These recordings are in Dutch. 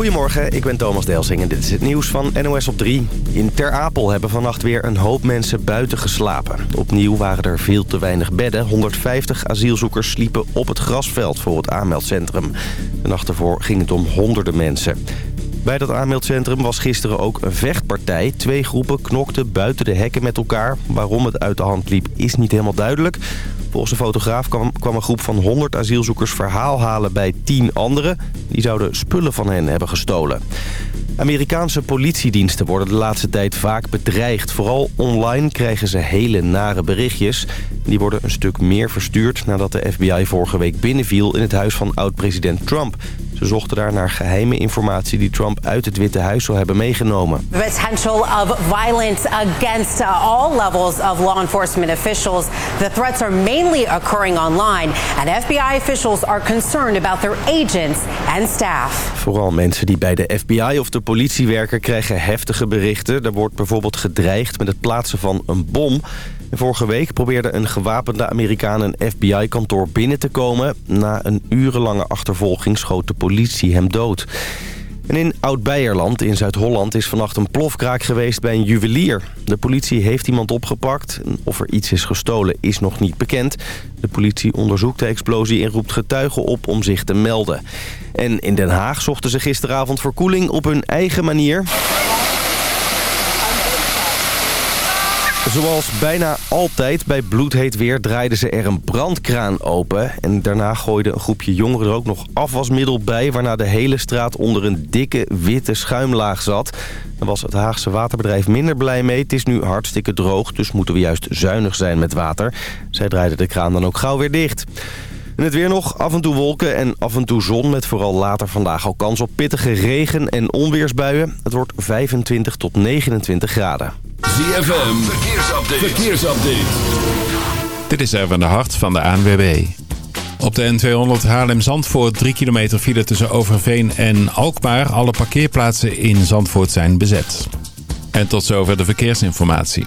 Goedemorgen, ik ben Thomas Delsing en dit is het nieuws van NOS op 3. In Ter Apel hebben vannacht weer een hoop mensen buiten geslapen. Opnieuw waren er veel te weinig bedden. 150 asielzoekers sliepen op het grasveld voor het aanmeldcentrum. De nacht ervoor ging het om honderden mensen. Bij dat aanmeldcentrum was gisteren ook een vechtpartij. Twee groepen knokten buiten de hekken met elkaar. Waarom het uit de hand liep is niet helemaal duidelijk. Volgens de fotograaf kwam, kwam een groep van 100 asielzoekers verhaal halen bij 10 anderen. Die zouden spullen van hen hebben gestolen. Amerikaanse politiediensten worden de laatste tijd vaak bedreigd. Vooral online krijgen ze hele nare berichtjes. Die worden een stuk meer verstuurd nadat de FBI vorige week binnenviel in het huis van oud-president Trump. Ze zochten daar naar geheime informatie die Trump uit het Witte Huis zou hebben meegenomen. The potential of violence against all levels of law enforcement officials. The threats are mainly occurring online. And FBI officials are concerned about their agents and staff. Vooral mensen die bij de FBI of de politie werken krijgen heftige berichten. Er wordt bijvoorbeeld gedreigd met het plaatsen van een bom. Vorige week probeerde een gewapende Amerikaan een FBI-kantoor binnen te komen. Na een urenlange achtervolging schoot de politie hem dood. En in Oud-Beierland in Zuid-Holland is vannacht een plofkraak geweest bij een juwelier. De politie heeft iemand opgepakt. Of er iets is gestolen is nog niet bekend. De politie onderzoekt de explosie en roept getuigen op om zich te melden. En in Den Haag zochten ze gisteravond verkoeling op hun eigen manier. Zoals bijna altijd bij bloedheet weer draaiden ze er een brandkraan open. En daarna gooide een groepje jongeren er ook nog afwasmiddel bij... waarna de hele straat onder een dikke witte schuimlaag zat. Daar was het Haagse waterbedrijf minder blij mee. Het is nu hartstikke droog, dus moeten we juist zuinig zijn met water. Zij draaiden de kraan dan ook gauw weer dicht. En het weer nog, af en toe wolken en af en toe zon... met vooral later vandaag al kans op pittige regen- en onweersbuien. Het wordt 25 tot 29 graden. ZFM, verkeersupdate. verkeersupdate. Dit is even de hart van de ANWB. Op de N200 Haarlem-Zandvoort 3 kilometer file tussen Overveen en Alkmaar. Alle parkeerplaatsen in Zandvoort zijn bezet. En tot zover de verkeersinformatie.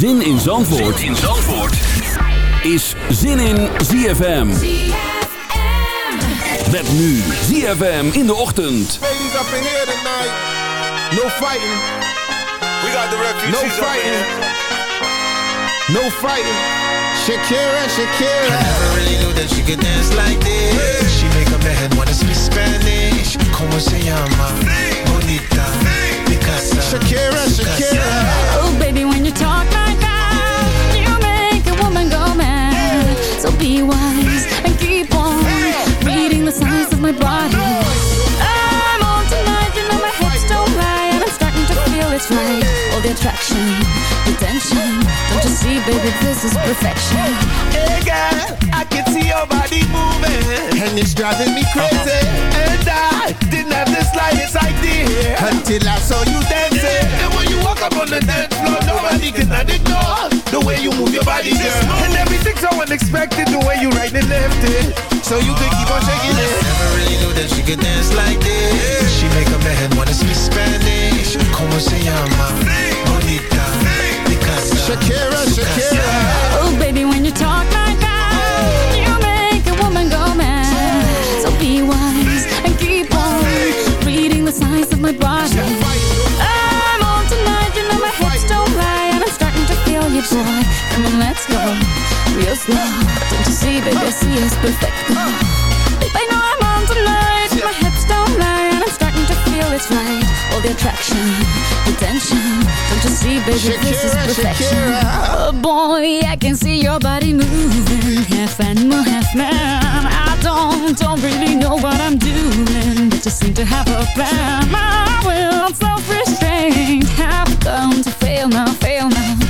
Zin in Zandvoort, zin in Zandvoort. is Zin in ZFM. Met nu ZFM in de ochtend. Ladies up in here tonight. No fighting. We got the refugees No fighting. No fighting. Shakira, Shakira. I never really knew that she could dance like this. She make a man wanna speak Spanish. Como se llama? Bonita. Shakira, Shakira. Oh, baby, when you talk like be wise and keep on reading the signs of my body. I'm on tonight, you know my hips don't lie, and I'm starting to feel it's right. All the attraction, the tension. Don't you see, baby, this is perfection. Hey girl, I can see your body moving, and it's driving me crazy. And I didn't have the slightest idea until I saw you dancing. Up on the dance floor, nobody can ignore the way you move your body, girl. And everything's so unexpected, the way you right and left it. So you can keep on shaking it. Never really knew that she could dance like this. She make a man wanna speak Spanish. Como se llama? Bonita. Picasa. Shakira, Shakira. Oh, baby, when you talk like that, you make a woman go mad. So be wise and keep on reading the signs of my body. To boy. Come on, let's go real slow. Don't you see, baby, I see it's perfect. Babe, I know I'm on tonight, my hips don't lie, and I'm starting to feel it's right. All the attraction, the tension. Don't you see, baby, this is perfection. Shakira. Oh boy, I can see your body moving, half animal, half man. I don't, don't really know what I'm doing, but just seem to have a plan. My will, self-restraint, have come to fail now, fail now.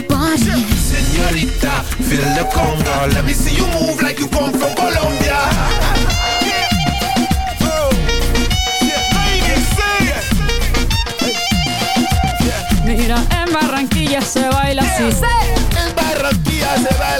your body. Senorita, feel the conga. Let me see you move like you come from Colombia. Mira, en Barranquilla se baila así. En Barranquilla se baila.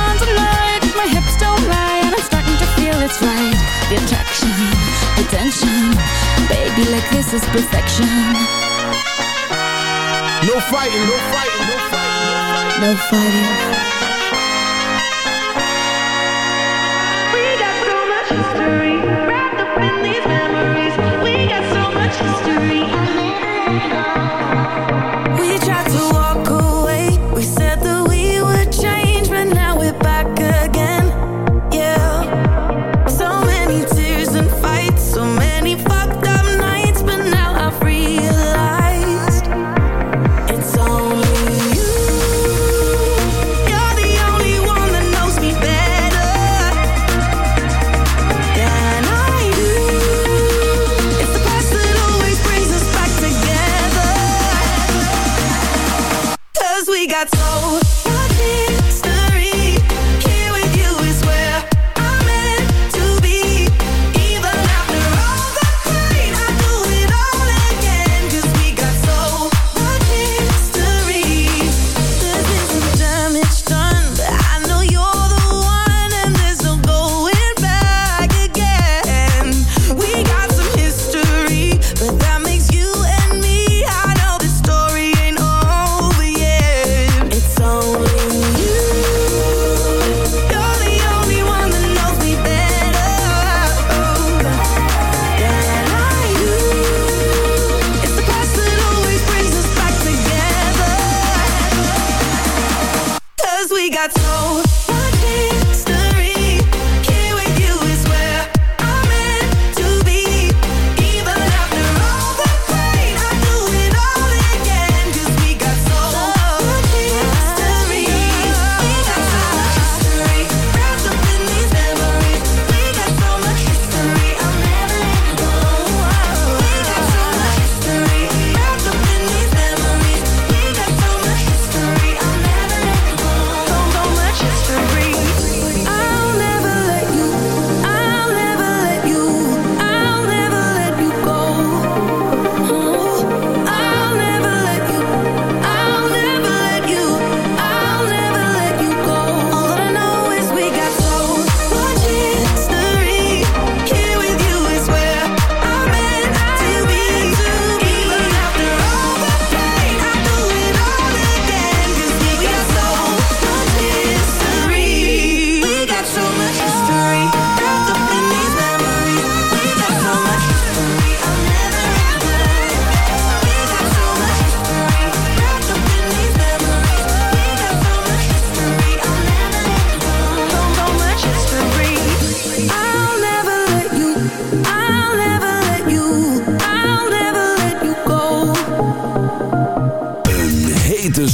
tonight My hips don't lie And I'm starting to feel it's right. The attraction, the tension. Baby, like this is perfection. No fighting, no fighting, no fighting. No fighting.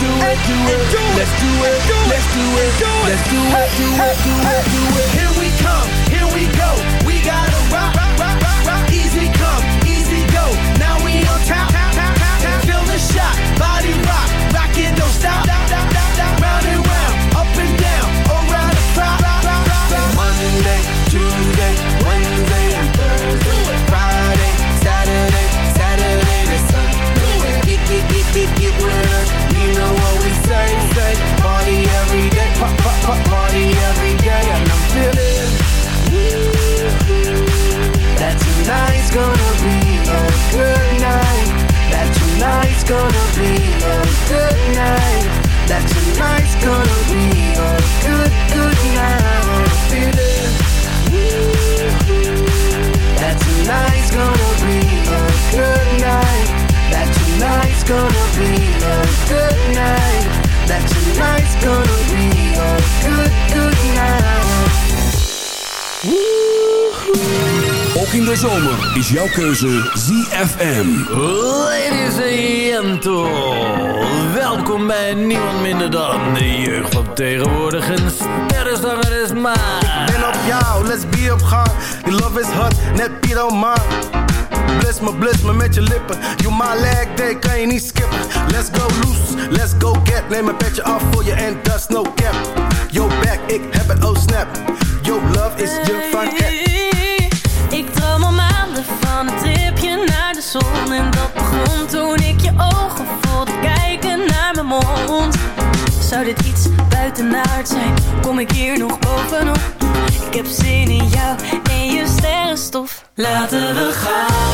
Do it. Do it. Do it. Let's do it. Let's do it. Let's do it. Do it. Do it. Do it. Here we come. Here we go. In de zomer is jouw keuze ZFM. Ladies and gentlemen, welkom bij niemand minder dan de jeugd van tegenwoordig. Een sterrenzanger is maar. Ben op jou, let's be op gang. Die love is hot, net Piet man. Bliss me, bliss me met je lippen. You my leg day, kan je niet skippen. Let's go loose, let's go get. Neem een petje af voor je en is no cap. Yo back, ik heb het, oh snap. Yo love is je van Ik zon En dat begon toen ik je ogen voelde kijken naar mijn mond Zou dit iets buitenaard zijn? Kom ik hier nog bovenop? Ik heb zin in jou en je sterrenstof Laten we gaan,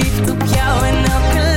Verliefd op jou en elke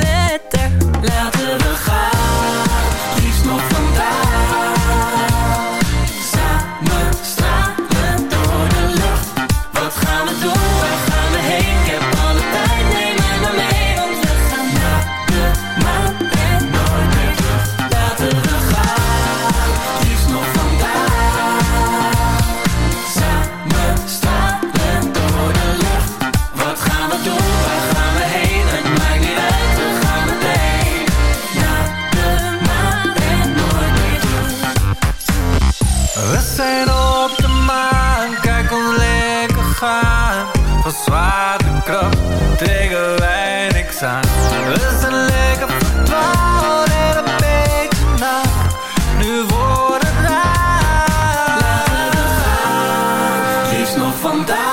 vandaag.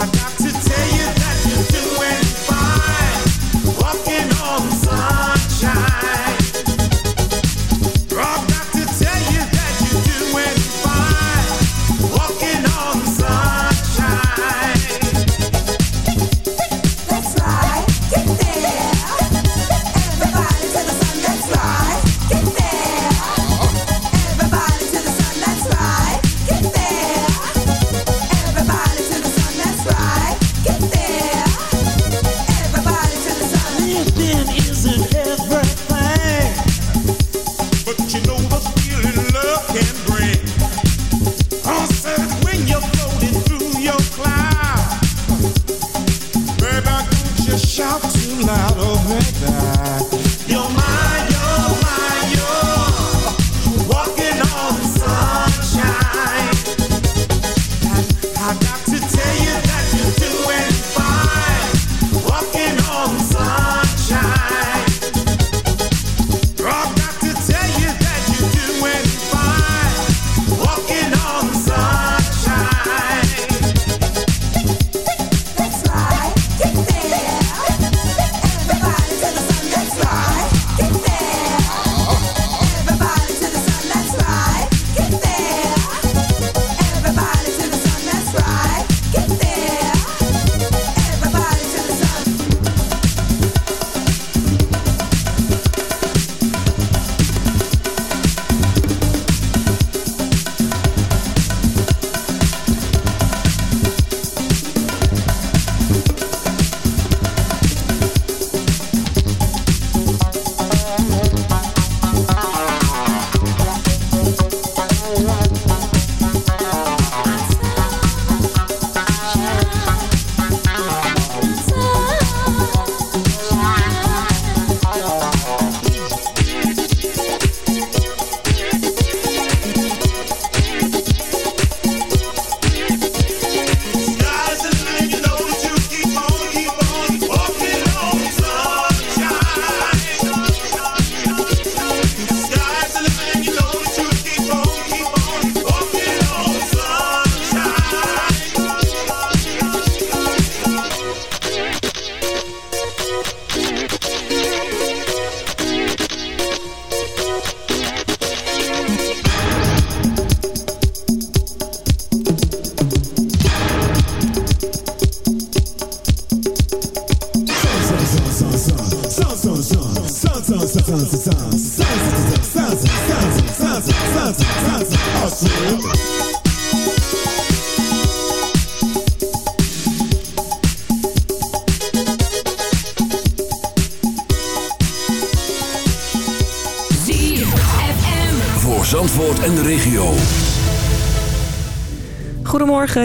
I got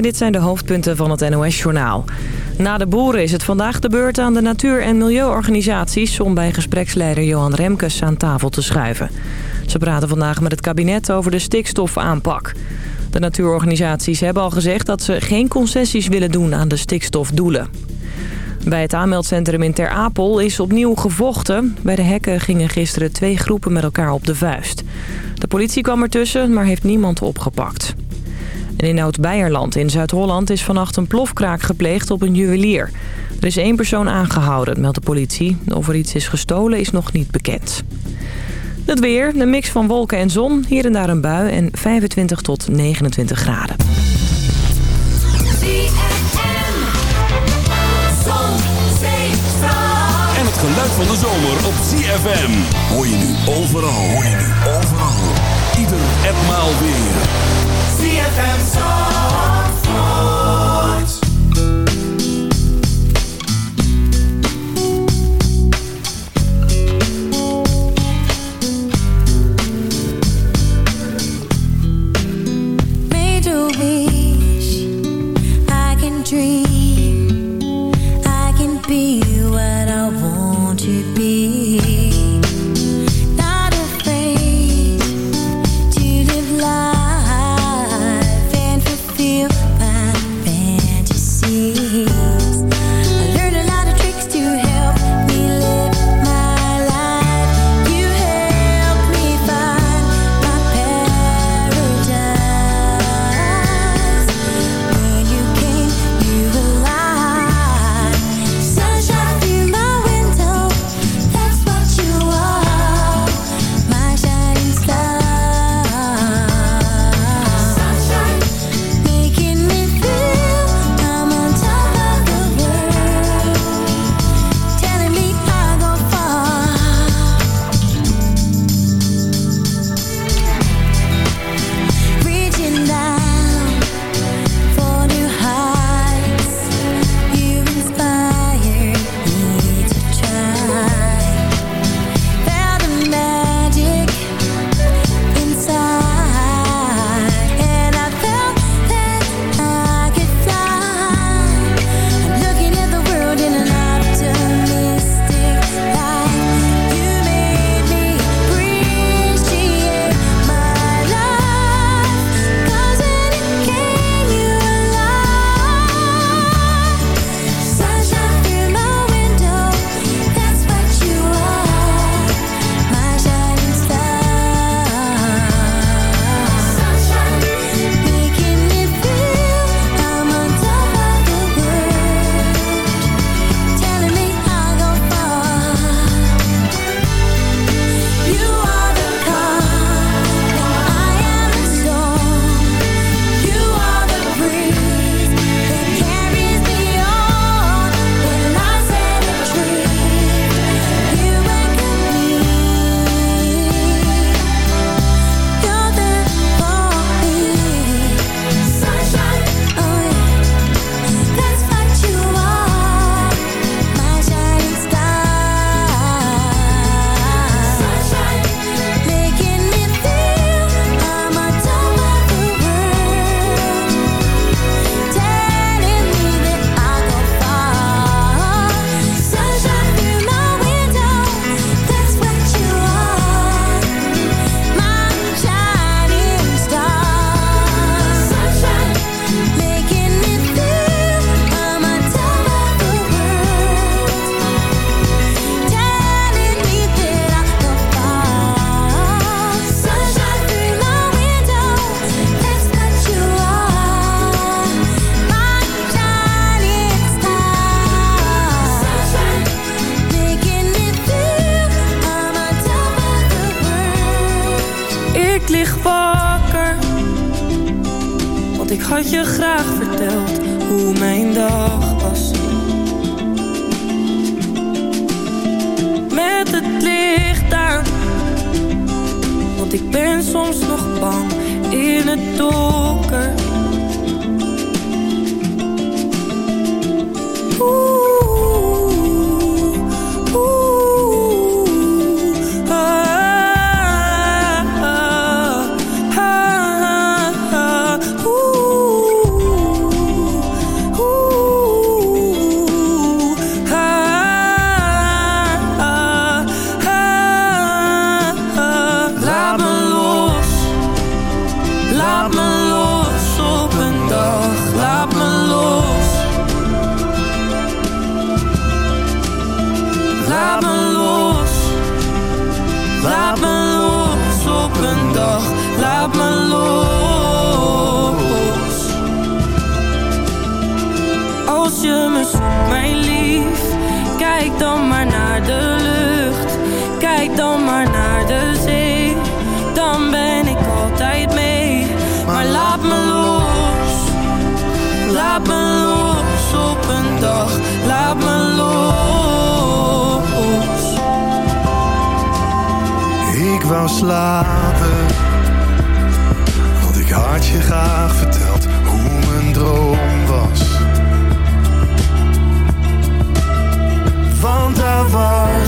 Dit zijn de hoofdpunten van het NOS-journaal. Na de boeren is het vandaag de beurt aan de natuur- en milieuorganisaties... om bij gespreksleider Johan Remkes aan tafel te schuiven. Ze praten vandaag met het kabinet over de stikstofaanpak. De natuurorganisaties hebben al gezegd dat ze geen concessies willen doen aan de stikstofdoelen. Bij het aanmeldcentrum in Ter Apel is opnieuw gevochten. Bij de hekken gingen gisteren twee groepen met elkaar op de vuist. De politie kwam ertussen, maar heeft niemand opgepakt. In Oud-Beierland in Zuid-Holland is vannacht een plofkraak gepleegd op een juwelier. Er is één persoon aangehouden, meldt de politie. Of er iets is gestolen is nog niet bekend. Het weer, een mix van wolken en zon, hier en daar een bui en 25 tot 29 graden. En het geluid van de zomer op CFM. Hoor je nu overal, hoor je nu overal. Ieder etmaal weer. FM. Dat je graag vertelt hoe mijn dag was. Met het licht aan, want ik ben soms nog bang in het donker. Want daar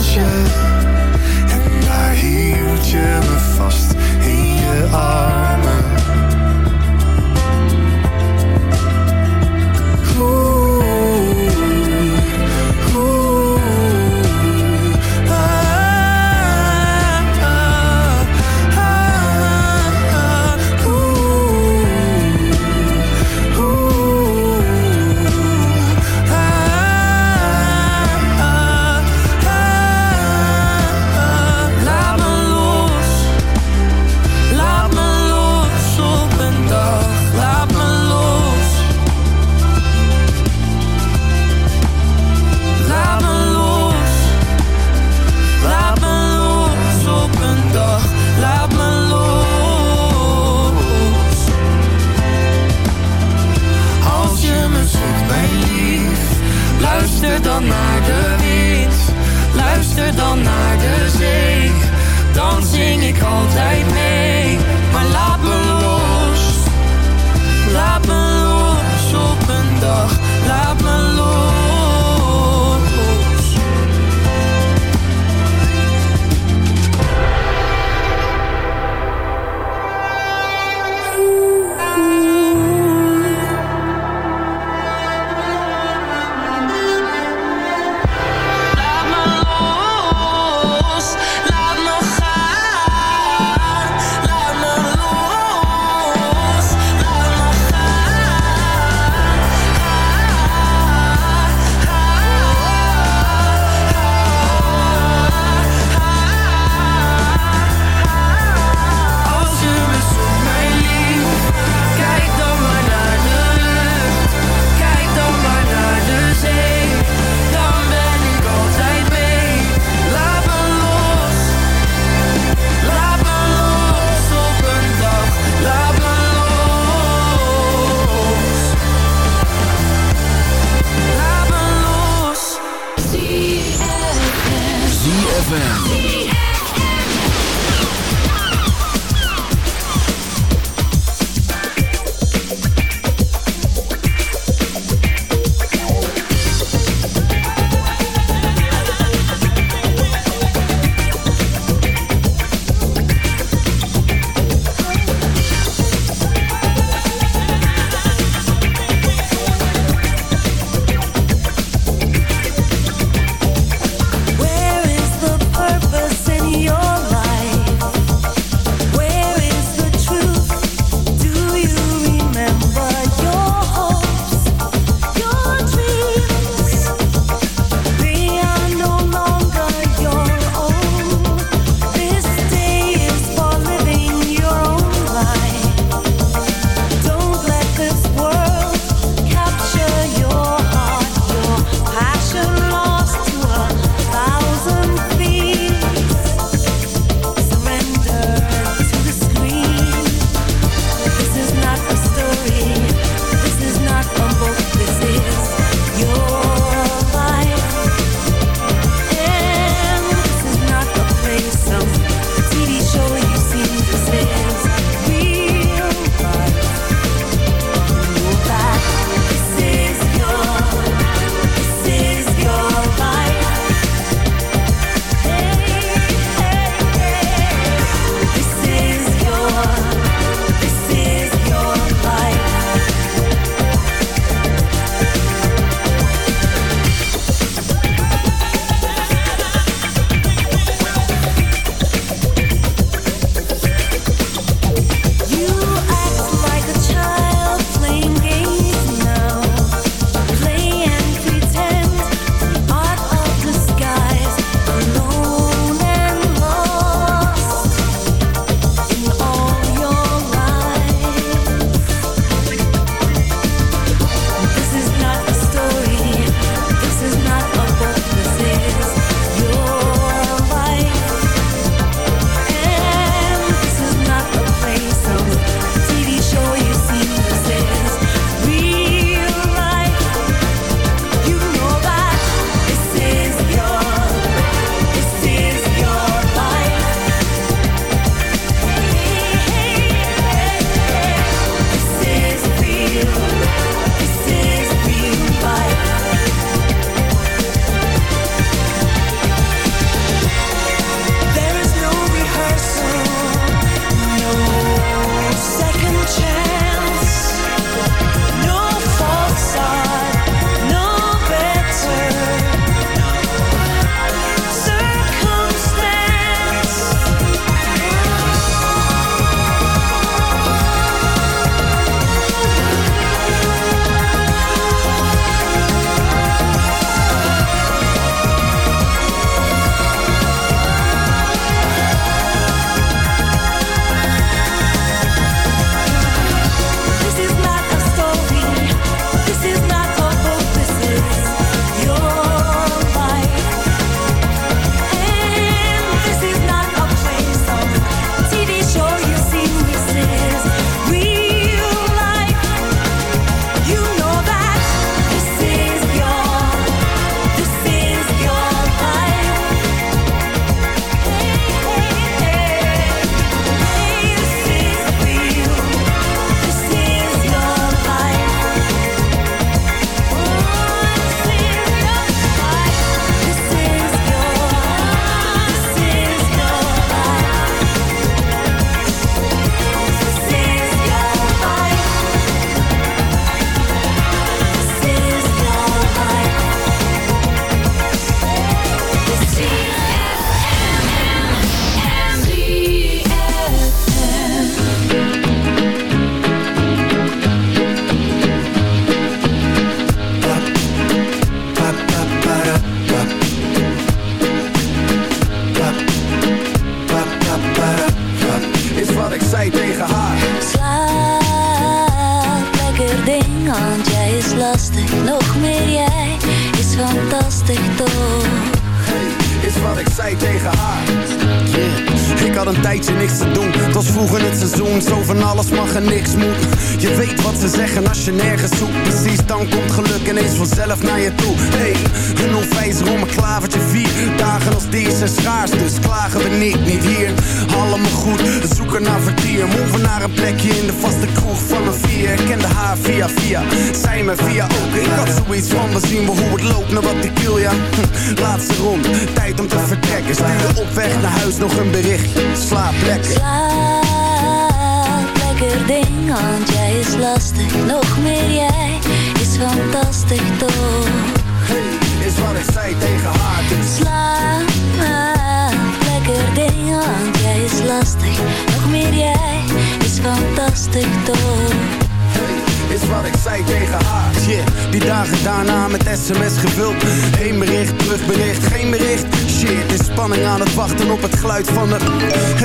fantastisch toch? is wat ik zei tegen haar. Yeah, die dagen daarna met sms gevuld. Eén bericht, terugbericht, geen bericht. Shit, is spanning aan het wachten op het geluid van de...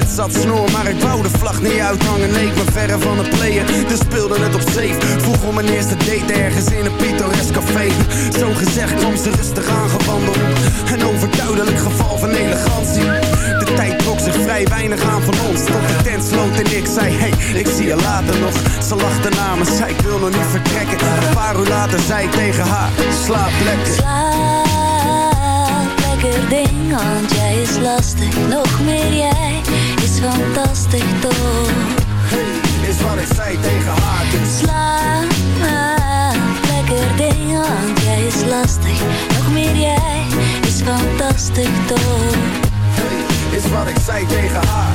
Het zat snor, maar ik wou de vlag niet uithangen. Nee, ik ben verre van het playen, dus speelde het op safe. Vroeg om mijn eerste date ergens in een pittoresk café. Zo gezegd kwam ze rustig aangewandeld. Een overduidelijk geval van elegantie. De tijd trok zich vrij weinig aan van ons. Tot de tent sloot en ik zei, hey, ik zie je later nog. Ze lachte na me, zei ik wil nog niet vertrekken. Een paar uur later zei tegen haar, slaap lekker. Slaap lekker ding, want jij is lastig. Nog meer jij is fantastisch toch? Hey, is wat ik zei tegen haar. Dus Slaap lekker ding, want jij is lastig. Nog meer jij is fantastisch toch? hey, is wat ik zei tegen haar.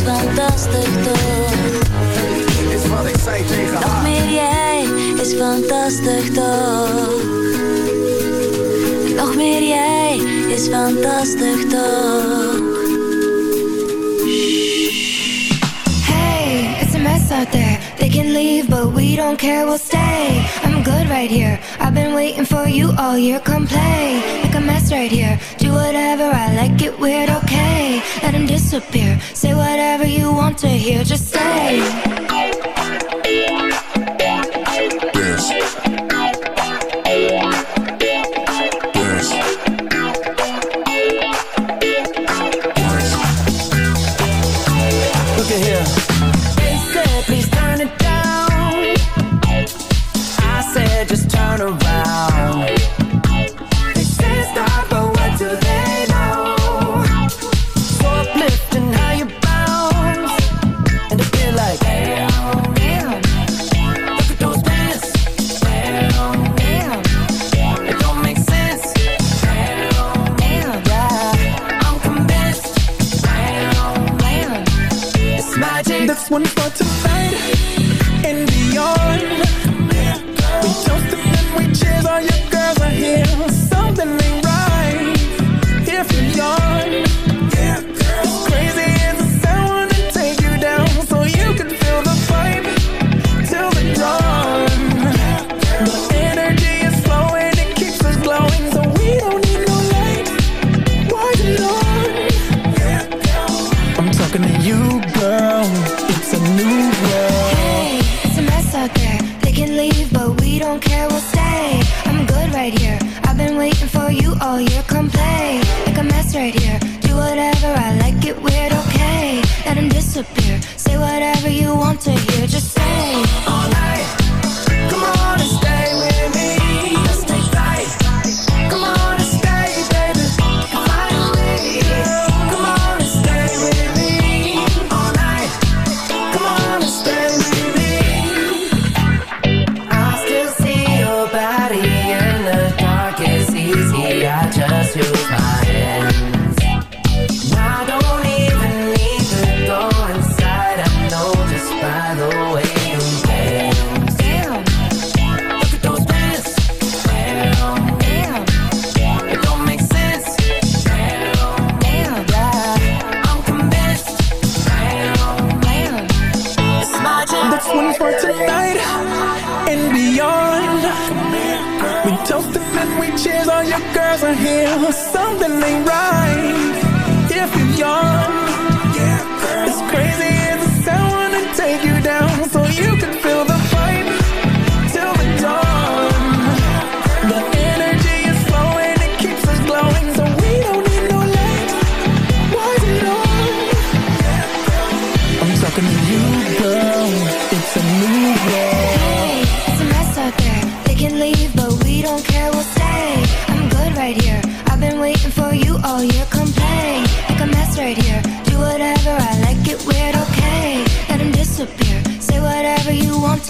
is fantastisch toch? Is wat ik Nog meer jij is fantastisch toch? Nog meer jij is fantastisch toch? Hey, it's a mess out there. They can leave, but we don't care, we'll stay. I'm good right here. I've been waiting for you all year. Come play, make a mess right here. Do whatever, I like it weird, okay. Let him disappear. Say whatever you want to hear, just say.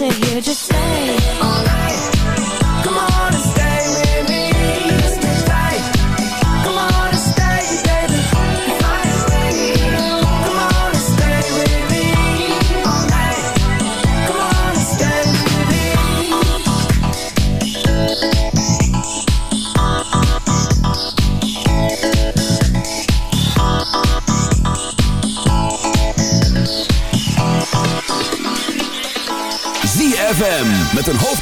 sit here just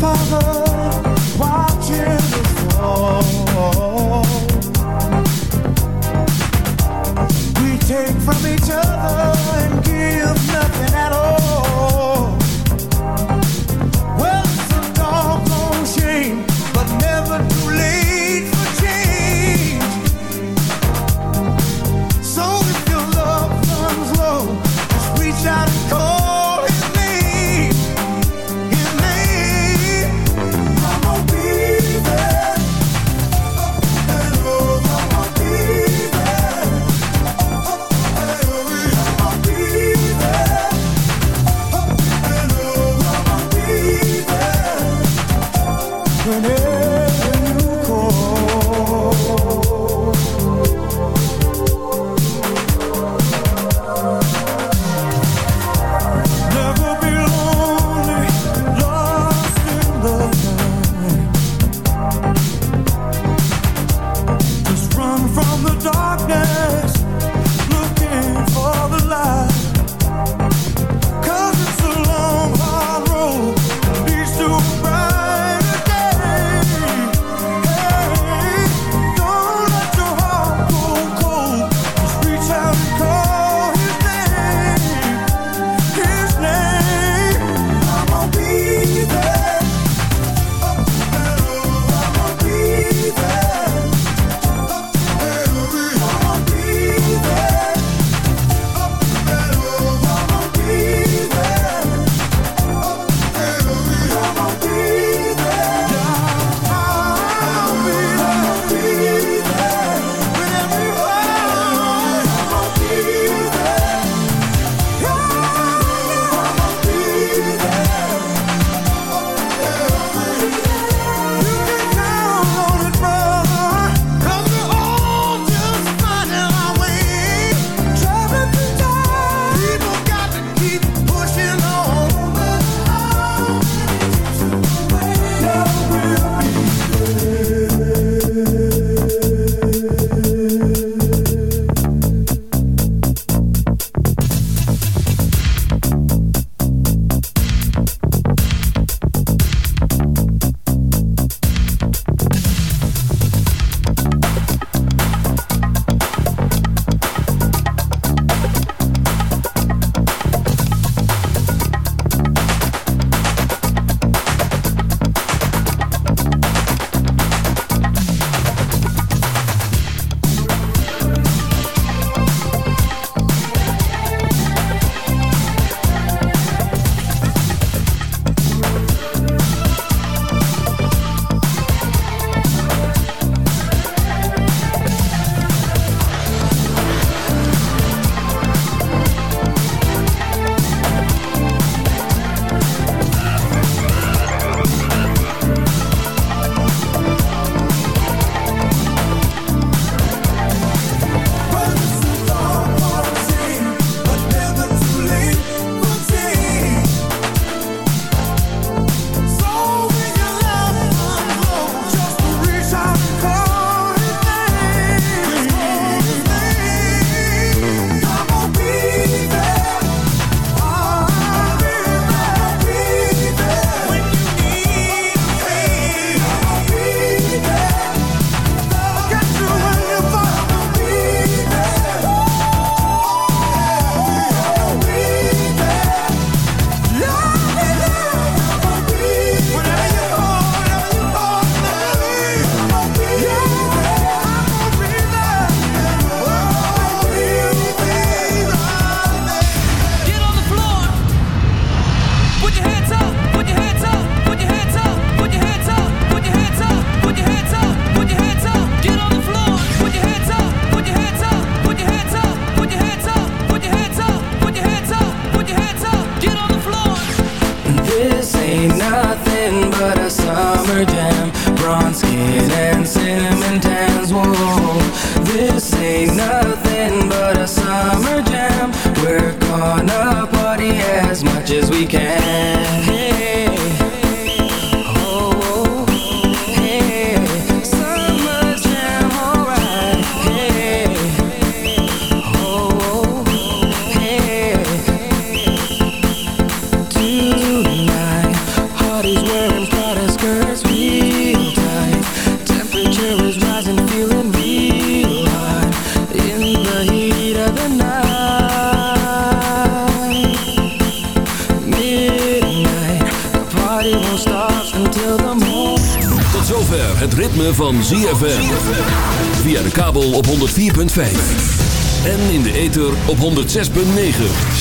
father.